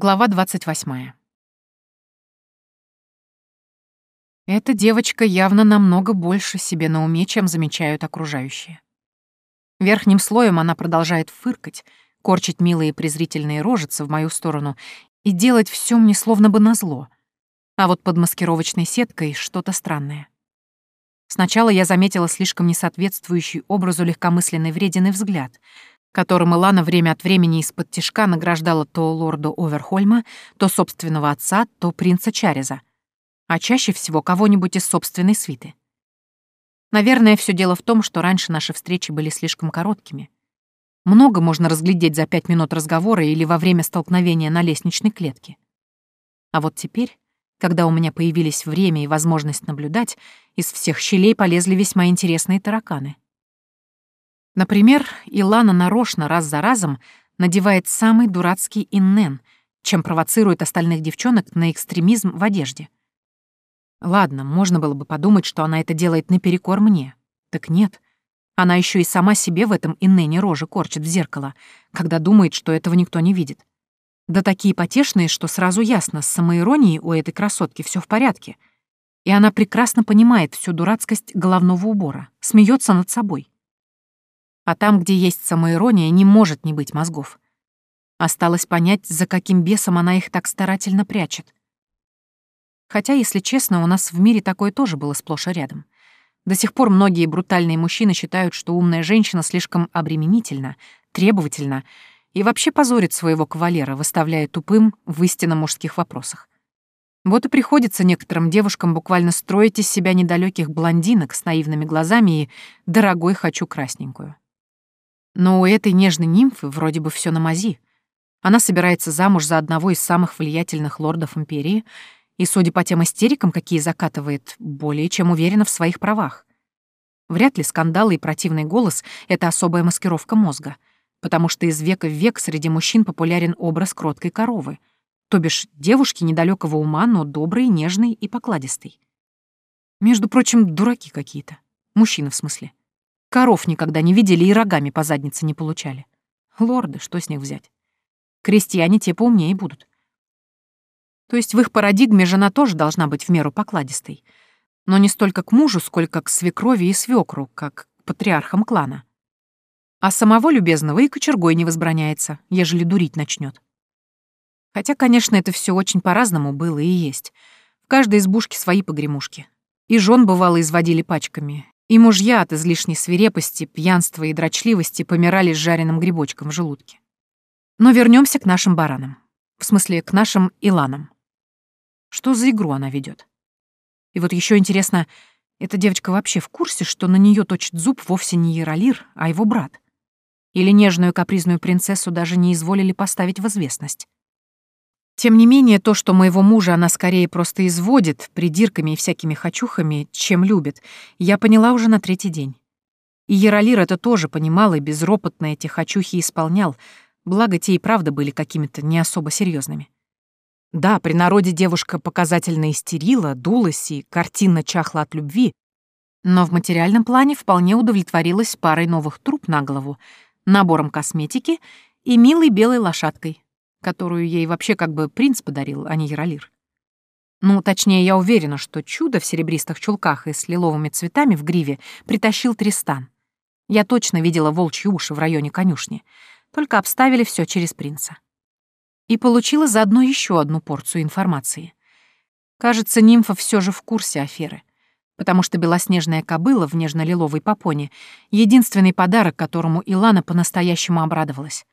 Глава 28. Эта девочка явно намного больше себе на уме, чем замечают окружающие. Верхним слоем она продолжает фыркать, корчить милые презрительные рожицы в мою сторону и делать все мне словно бы назло. А вот под маскировочной сеткой что-то странное. Сначала я заметила слишком несоответствующий образу легкомысленный вреденный взгляд, которым Илана время от времени из-под тишка награждала то лорда Оверхольма, то собственного отца, то принца Чареза, а чаще всего кого-нибудь из собственной свиты. Наверное, все дело в том, что раньше наши встречи были слишком короткими. Много можно разглядеть за пять минут разговора или во время столкновения на лестничной клетке. А вот теперь, когда у меня появились время и возможность наблюдать, из всех щелей полезли весьма интересные тараканы — Например, Илана нарочно раз за разом надевает самый дурацкий иннен, чем провоцирует остальных девчонок на экстремизм в одежде. Ладно, можно было бы подумать, что она это делает наперекор мне. Так нет. Она еще и сама себе в этом иннене рожи корчит в зеркало, когда думает, что этого никто не видит. Да такие потешные, что сразу ясно, с самоиронией у этой красотки все в порядке. И она прекрасно понимает всю дурацкость головного убора, смеется над собой. А там, где есть самоирония, не может не быть мозгов. Осталось понять, за каким бесом она их так старательно прячет. Хотя, если честно, у нас в мире такое тоже было сплошь и рядом. До сих пор многие брутальные мужчины считают, что умная женщина слишком обременительна, требовательна и вообще позорит своего кавалера, выставляя тупым в истинно мужских вопросах. Вот и приходится некоторым девушкам буквально строить из себя недалеких блондинок с наивными глазами и «дорогой, хочу красненькую». Но у этой нежной нимфы вроде бы все на мази. Она собирается замуж за одного из самых влиятельных лордов Империи и, судя по тем истерикам, какие закатывает, более чем уверена в своих правах. Вряд ли скандалы и противный голос — это особая маскировка мозга, потому что из века в век среди мужчин популярен образ кроткой коровы, то бишь девушки недалекого ума, но доброй, нежной и покладистой. Между прочим, дураки какие-то. Мужчины в смысле. Коров никогда не видели и рогами по заднице не получали. Лорды, что с них взять? Крестьяне те поумнее будут. То есть в их парадигме жена тоже должна быть в меру покладистой. Но не столько к мужу, сколько к свекрови и свекру, как к патриархам клана. А самого любезного и кочергой не возбраняется, ежели дурить начнет. Хотя, конечно, это все очень по-разному было и есть. В каждой избушке свои погремушки. И жен бывало изводили пачками, и мужья от излишней свирепости, пьянства и дрочливости помирали с жареным грибочком в желудке. Но вернемся к нашим баранам. В смысле, к нашим иланам. Что за игру она ведет? И вот еще интересно, эта девочка вообще в курсе, что на нее точит зуб вовсе не Яролир, а его брат? Или нежную капризную принцессу даже не изволили поставить в известность? Тем не менее, то, что моего мужа она скорее просто изводит придирками и всякими хочухами, чем любит, я поняла уже на третий день. И Яролир это тоже понимал и безропотно эти хочухи исполнял, благо те и правда были какими-то не особо серьезными. Да, при народе девушка показательно истерила, дулась и картинно чахла от любви, но в материальном плане вполне удовлетворилась парой новых труб на голову, набором косметики и милой белой лошадкой, которую ей вообще как бы принц подарил, а не Яролир. Ну, точнее, я уверена, что чудо в серебристых чулках и с лиловыми цветами в гриве притащил Тристан. Я точно видела волчьи уши в районе конюшни, только обставили все через принца. И получила заодно еще одну порцию информации. Кажется, нимфа все же в курсе аферы, потому что белоснежная кобыла в нежно-лиловой попоне — единственный подарок, которому Илана по-настоящему обрадовалась.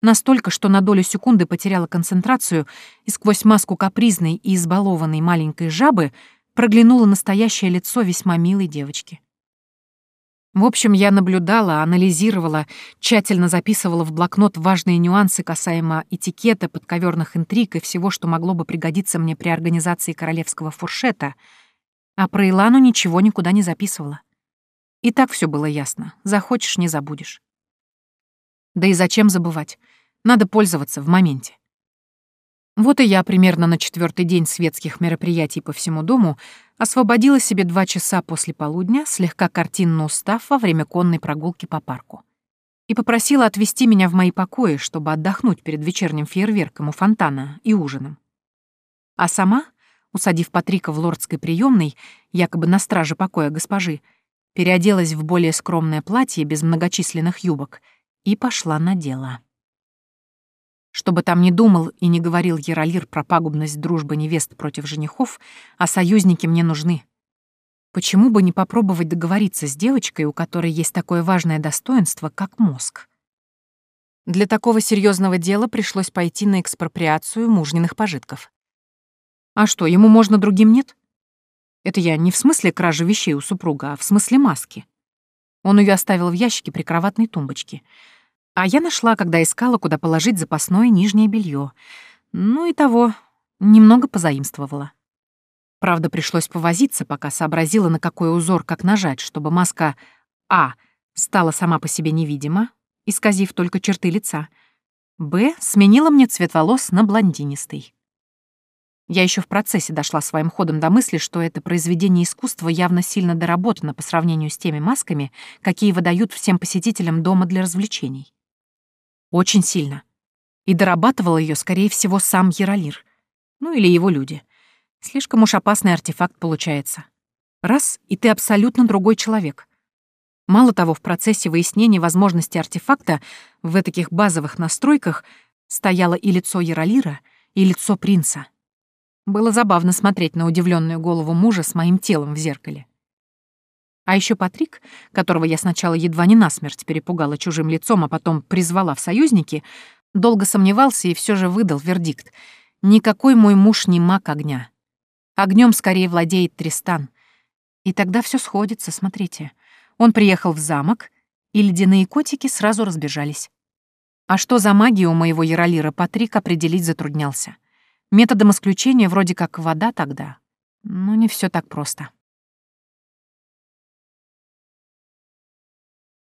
Настолько, что на долю секунды потеряла концентрацию и сквозь маску капризной и избалованной маленькой жабы проглянуло настоящее лицо весьма милой девочки. В общем, я наблюдала, анализировала, тщательно записывала в блокнот важные нюансы касаемо этикета, подковерных интриг и всего, что могло бы пригодиться мне при организации королевского фуршета, а про Илану ничего никуда не записывала. И так все было ясно. Захочешь — не забудешь. Да и зачем забывать? Надо пользоваться в моменте. Вот и я примерно на четвертый день светских мероприятий по всему дому освободила себе два часа после полудня, слегка картинно устав во время конной прогулки по парку. и попросила отвезти меня в мои покои, чтобы отдохнуть перед вечерним фейерверком у фонтана и ужином. А сама, усадив Патрика в лордской приемной, якобы на страже покоя госпожи, переоделась в более скромное платье без многочисленных юбок и пошла на дело. Чтобы там не думал и не говорил Яролир про пагубность дружбы невест против женихов, а союзники мне нужны. Почему бы не попробовать договориться с девочкой, у которой есть такое важное достоинство, как мозг? Для такого серьезного дела пришлось пойти на экспроприацию мужниных пожитков. А что, ему можно, другим нет? Это я не в смысле кражи вещей у супруга, а в смысле маски. Он ее оставил в ящике при кроватной тумбочке. А я нашла, когда искала, куда положить запасное нижнее белье. Ну и того, немного позаимствовала. Правда, пришлось повозиться, пока сообразила, на какой узор как нажать, чтобы маска А стала сама по себе невидима, исказив только черты лица, Б сменила мне цвет волос на блондинистый. Я еще в процессе дошла своим ходом до мысли, что это произведение искусства явно сильно доработано по сравнению с теми масками, какие выдают всем посетителям дома для развлечений. Очень сильно. И дорабатывал ее, скорее всего, сам Яролир. Ну или его люди. Слишком уж опасный артефакт получается. Раз — и ты абсолютно другой человек. Мало того, в процессе выяснения возможности артефакта в таких базовых настройках стояло и лицо Яролира, и лицо принца. Было забавно смотреть на удивленную голову мужа с моим телом в зеркале. А еще Патрик, которого я сначала едва не насмерть перепугала чужим лицом, а потом призвала в союзники, долго сомневался и все же выдал вердикт. Никакой мой муж не маг огня. Огнем скорее владеет Тристан. И тогда все сходится, смотрите. Он приехал в замок, и ледяные котики сразу разбежались. А что за магия у моего Яролира Патрик определить затруднялся. Методом исключения вроде как вода тогда. Но не все так просто.